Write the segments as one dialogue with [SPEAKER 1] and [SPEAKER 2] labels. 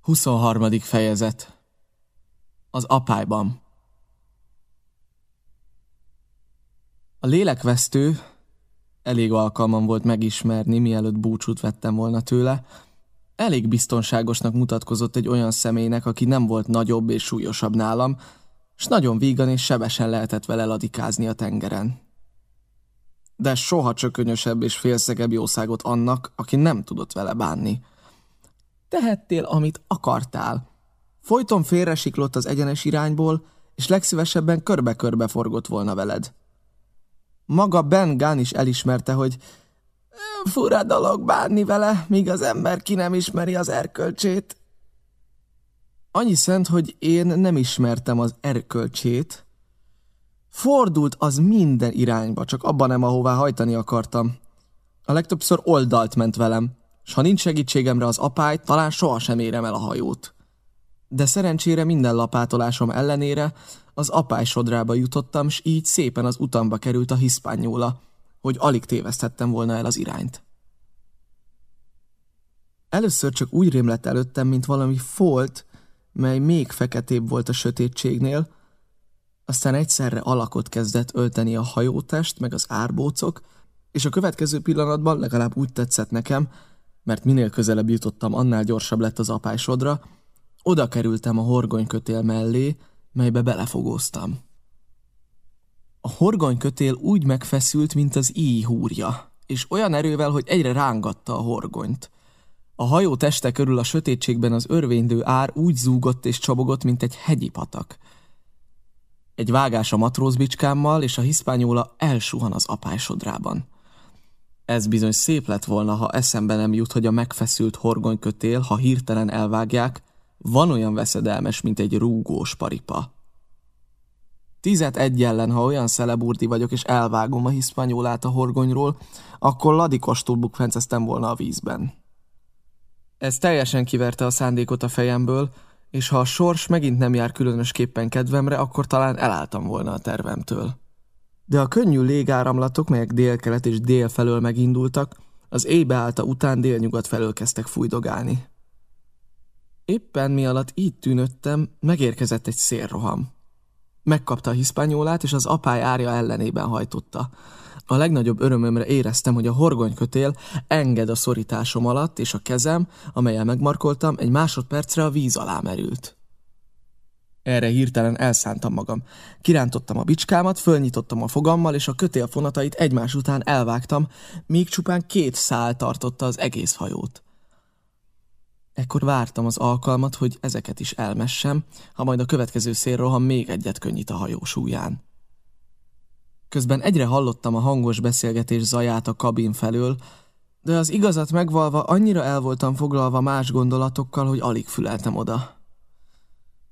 [SPEAKER 1] 23. fejezet Az apályban A lélekvesztő elég alkalmam volt megismerni, mielőtt búcsút vettem volna tőle. Elég biztonságosnak mutatkozott egy olyan személynek, aki nem volt nagyobb és súlyosabb nálam, és nagyon vígan és sebesen lehetett vele ladikázni a tengeren. De soha csökönyösebb és félszegebb jószágot annak, aki nem tudott vele bánni – Tehettél, amit akartál. Folyton félresiklott az egyenes irányból, és legszívesebben körbe-körbe forgott volna veled. Maga Ben Gunn is elismerte, hogy fura dolog bánni vele, míg az ember ki nem ismeri az erkölcsét. Annyi szent, hogy én nem ismertem az erkölcsét. Fordult az minden irányba, csak abban nem, ahová hajtani akartam. A legtöbbször oldalt ment velem s ha nincs segítségemre az apály, talán sohasem érem el a hajót. De szerencsére minden lapátolásom ellenére az apály sodrába jutottam, s így szépen az utamba került a hiszpányóla, hogy alig téveszthettem volna el az irányt. Először csak úgy rémlett előttem, mint valami folt, mely még feketébb volt a sötétségnél, aztán egyszerre alakot kezdett ölteni a hajótest, meg az árbócok, és a következő pillanatban legalább úgy tetszett nekem, mert minél közelebb jutottam, annál gyorsabb lett az apásodra, oda kerültem a horgonykötél mellé, melybe belefogóztam. A horgonykötél úgy megfeszült, mint az íj húrja, és olyan erővel, hogy egyre rángatta a horgonyt. A hajó teste körül a sötétségben az örvénydő ár úgy zúgott és csobogott, mint egy hegyi patak. Egy vágás a matrózbicskámmal, és a hiszpányóla elsuhan az apásodrában. Ez bizony szép lett volna, ha eszembe nem jut, hogy a megfeszült horgonykötél, ha hirtelen elvágják, van olyan veszedelmes, mint egy rúgós paripa. Tizet egy ellen, ha olyan szeleburdi vagyok, és elvágom a hiszpanyólát a horgonyról, akkor ladikostul bukfenceztem volna a vízben. Ez teljesen kiverte a szándékot a fejemből, és ha a sors megint nem jár különösképpen kedvemre, akkor talán elálltam volna a tervemtől de a könnyű légáramlatok, melyek délkelet és dél felől megindultak, az éjbeállta után délnyugat felől kezdtek fújdogálni. Éppen mi alatt így tűnöttem, megérkezett egy szélroham. Megkapta a hiszpányólát, és az apály árja ellenében hajtotta. A legnagyobb örömömre éreztem, hogy a horgonykötél enged a szorításom alatt, és a kezem, amelyel megmarkoltam, egy másodpercre a víz alá merült. Erre hirtelen elszántam magam. Kirántottam a bicskámat, fölnyitottam a fogammal, és a kötél fonatait egymás után elvágtam, míg csupán két szál tartotta az egész hajót. Ekkor vártam az alkalmat, hogy ezeket is elmessem, ha majd a következő szélroham még egyet könnyít a hajó súlyán. Közben egyre hallottam a hangos beszélgetés zaját a kabin felől, de az igazat megvalva annyira el voltam foglalva más gondolatokkal, hogy alig füleltem oda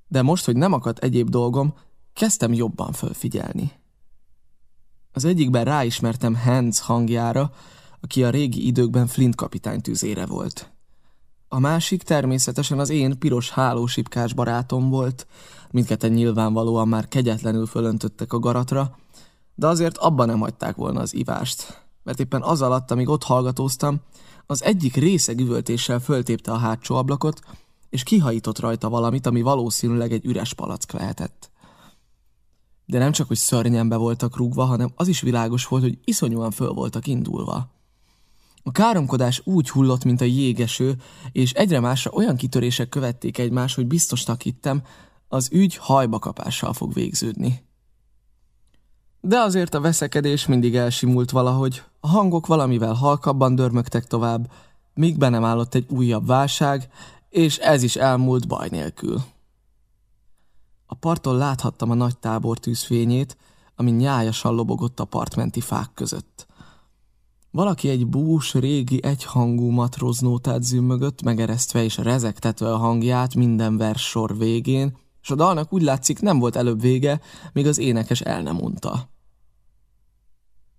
[SPEAKER 1] de most, hogy nem akadt egyéb dolgom, kezdtem jobban fölfigyelni. Az egyikben ráismertem Hans hangjára, aki a régi időkben Flint kapitány tüzére volt. A másik természetesen az én piros hálósipkás barátom volt, mindketten nyilvánvalóan már kegyetlenül fölöntöttek a garatra, de azért abban nem hagyták volna az ivást, mert éppen az alatt, amíg ott hallgatóztam, az egyik részeg üvöltéssel föltépte a hátsó ablakot, és kihajított rajta valamit, ami valószínűleg egy üres palack lehetett. De nem csak, hogy szörnyen be voltak rúgva, hanem az is világos volt, hogy iszonyúan föl voltak indulva. A káromkodás úgy hullott, mint a jégeső, és egyre másra olyan kitörések követték egymást, hogy biztosnak hittem, az ügy hajbakapással fog végződni. De azért a veszekedés mindig elsimult valahogy, a hangok valamivel halkabban dörmögtek tovább, míg be nem állott egy újabb válság, és ez is elmúlt baj nélkül. A parton láthattam a nagy tábor tűzfényét, ami nyájasan lobogott a partmenti fák között. Valaki egy bús, régi, egyhangú matróznótát zümmögött, megeresztve és rezegtetve a hangját minden vers sor végén, és a dalnak úgy látszik nem volt előbb vége, míg az énekes el nem mondta.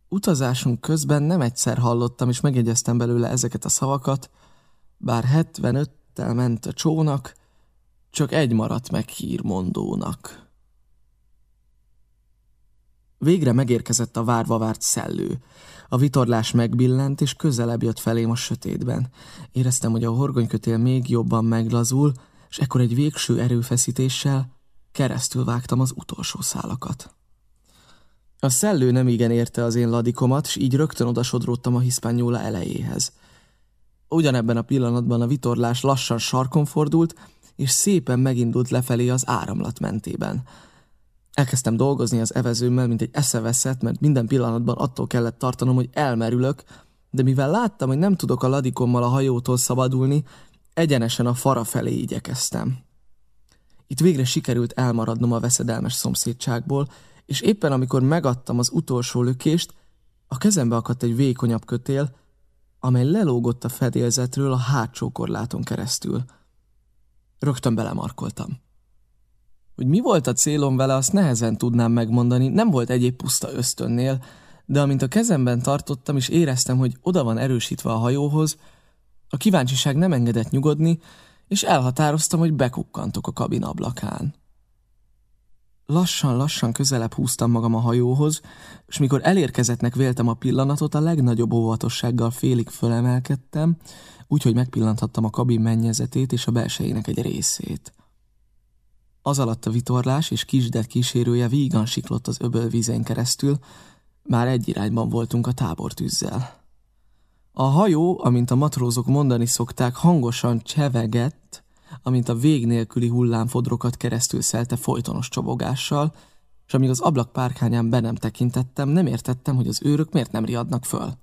[SPEAKER 1] Utazásunk közben nem egyszer hallottam, és megjegyeztem belőle ezeket a szavakat, bár 75 Kettel ment a csónak, csak egy maradt meg hírmondónak. Végre megérkezett a várva várt szellő. A vitorlás megbillent, és közelebb jött felém a sötétben. Éreztem, hogy a horgonykötél még jobban meglazul, és ekkor egy végső erőfeszítéssel keresztül vágtam az utolsó szálakat. A szellő nem igen érte az én ladikomat, és így rögtön odasodródtam a hiszpányóla elejéhez. Ugyanebben a pillanatban a vitorlás lassan sarkon fordult, és szépen megindult lefelé az áramlat mentében. Elkezdtem dolgozni az evezőmmel, mint egy eszeveszett, mert minden pillanatban attól kellett tartanom, hogy elmerülök, de mivel láttam, hogy nem tudok a ladikommal a hajótól szabadulni, egyenesen a fara felé igyekeztem. Itt végre sikerült elmaradnom a veszedelmes szomszédságból, és éppen amikor megadtam az utolsó lökést, a kezembe akadt egy vékonyabb kötél, amely lelógott a fedélzetről a hátsó korláton keresztül. Rögtön belemarkoltam. Hogy mi volt a célom vele, azt nehezen tudnám megmondani, nem volt egyéb puszta ösztönnél, de amint a kezemben tartottam, és éreztem, hogy oda van erősítve a hajóhoz, a kíváncsiság nem engedett nyugodni, és elhatároztam, hogy bekukkantok a kabin ablakán. Lassan-lassan közelebb húztam magam a hajóhoz, és mikor elérkezettnek véltem a pillanatot, a legnagyobb óvatossággal félig fölemelkedtem, úgyhogy megpillanthattam a kabin mennyezetét és a belsejének egy részét. Az alatt a vitorlás és kisdet kísérője vígan siklott az öböl vízén keresztül, már egy irányban voltunk a tábortűzzel. A hajó, amint a matrózok mondani szokták, hangosan csevegett, amint a vég nélküli hullámfodrokat keresztül szelte folytonos csobogással, és amíg az ablak párkányán be nem tekintettem, nem értettem, hogy az őrök miért nem riadnak föl.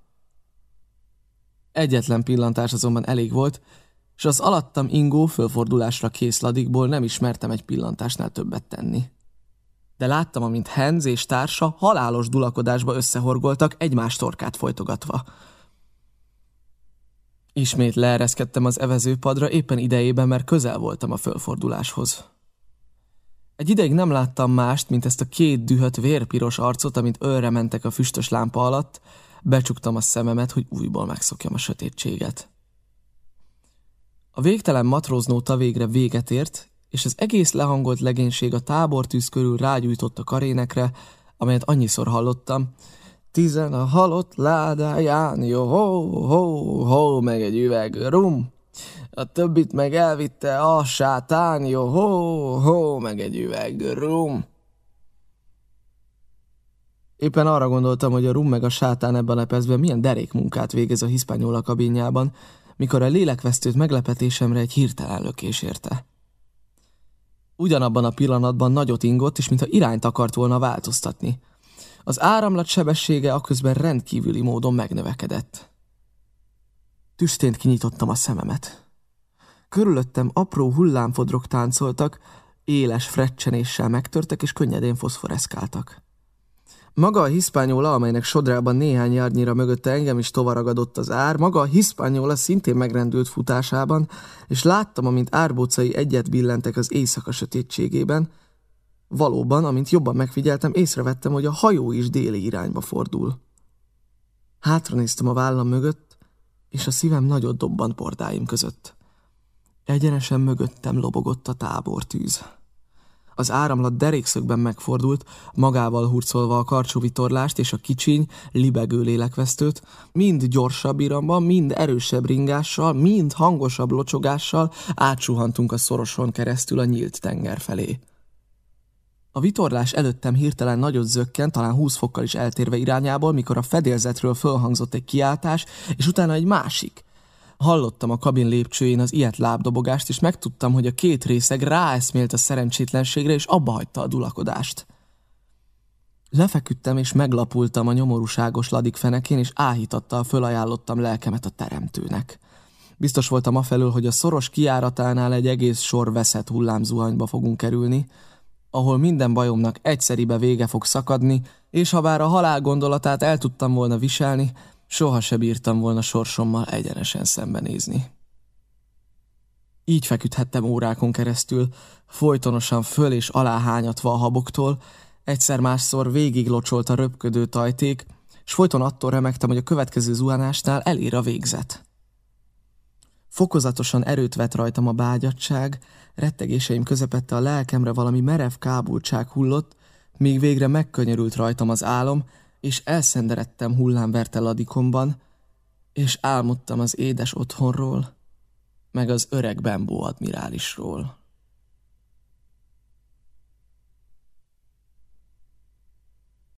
[SPEAKER 1] Egyetlen pillantás azonban elég volt, és az alattam ingó fölfordulásra kész ladikból nem ismertem egy pillantásnál többet tenni. De láttam, amint Henz és társa halálos dulakodásba összehorgoltak, egymás torkát folytogatva – Ismét leereszkedtem az evezőpadra éppen idejében, mert közel voltam a fölforduláshoz. Egy ideig nem láttam mást, mint ezt a két dühött vérpiros arcot, amint ölre mentek a füstös lámpa alatt, becsuktam a szememet, hogy újból megszokjam a sötétséget. A végtelen matróznóta végre véget ért, és az egész lehangolt legénység a tábortűz körül rágyújtott a karénekre, amelyet annyiszor hallottam, Tizen a halott ládáján, jó, ho, ho, ho, meg egy üveg rum. A többit meg elvitte a sátán, jó, ho, ho, meg egy üveg rum. Éppen arra gondoltam, hogy a rum meg a sátán ebben a percben milyen derék munkát végez a hiszpányola kabinjában, mikor a lélekvesztőt meglepetésemre egy hirtelen lökés érte. Ugyanabban a pillanatban nagyot ingott, és mintha irányt akart volna változtatni – az áramlat sebessége aközben rendkívüli módon megnövekedett. Tüstént kinyitottam a szememet. Körülöttem apró hullámfodrok táncoltak, éles frecsenéssel megtörtek és könnyedén foszforeszkáltak. Maga a hiszpányóla, amelynek sodrában néhány járnyira mögötte engem is tovaragadott az ár, maga a hiszpányóla szintén megrendült futásában, és láttam, amint árbócai egyet billentek az éjszaka sötétségében, Valóban, amint jobban megfigyeltem, észrevettem, hogy a hajó is déli irányba fordul. Hátra néztem a vállam mögött, és a szívem nagyot dobbant pordáim között. Egyenesen mögöttem lobogott a tábortűz. Az áramlat derékszögben megfordult, magával hurcolva a karcsú vitorlást és a kicsiny, libegő lélekvesztőt, mind gyorsabb iramban, mind erősebb ringással, mind hangosabb locsogással átsuhantunk a szoroson keresztül a nyílt tenger felé. A vitorlás előttem hirtelen nagyot zökkent, talán 20 fokkal is eltérve irányából, mikor a fedélzetről fölhangzott egy kiáltás, és utána egy másik. Hallottam a kabin lépcsőjén az ilyet lábdobogást, és megtudtam, hogy a két részeg ráeszmélt a szerencsétlenségre, és abba hagyta a dulakodást. Lefeküdtem, és meglapultam a nyomorúságos ladik fenekén, és áhítattal fölajánlottam lelkemet a teremtőnek. Biztos voltam afelől, hogy a szoros kiáratánál egy egész sor veszett hullámzuhanyba fogunk kerülni, ahol minden bajomnak egyszeribe vége fog szakadni, és ha bár a halál gondolatát el tudtam volna viselni, soha se bírtam volna sorsommal egyenesen szembenézni. Így feküdhettem órákon keresztül, folytonosan föl és alá hányatva a haboktól, egyszer-másszor végig locsolt a röpködő tajték, s folyton attól remektem, hogy a következő zuhanásnál elér a végzet. Fokozatosan erőt vett rajtam a bágyadság, rettegéseim közepette a lelkemre valami merev kábultság hullott, míg végre megkönyörült rajtam az álom, és elszenderedtem hullámverte ladikomban, és álmodtam az édes otthonról, meg az öreg Bembo admirálisról.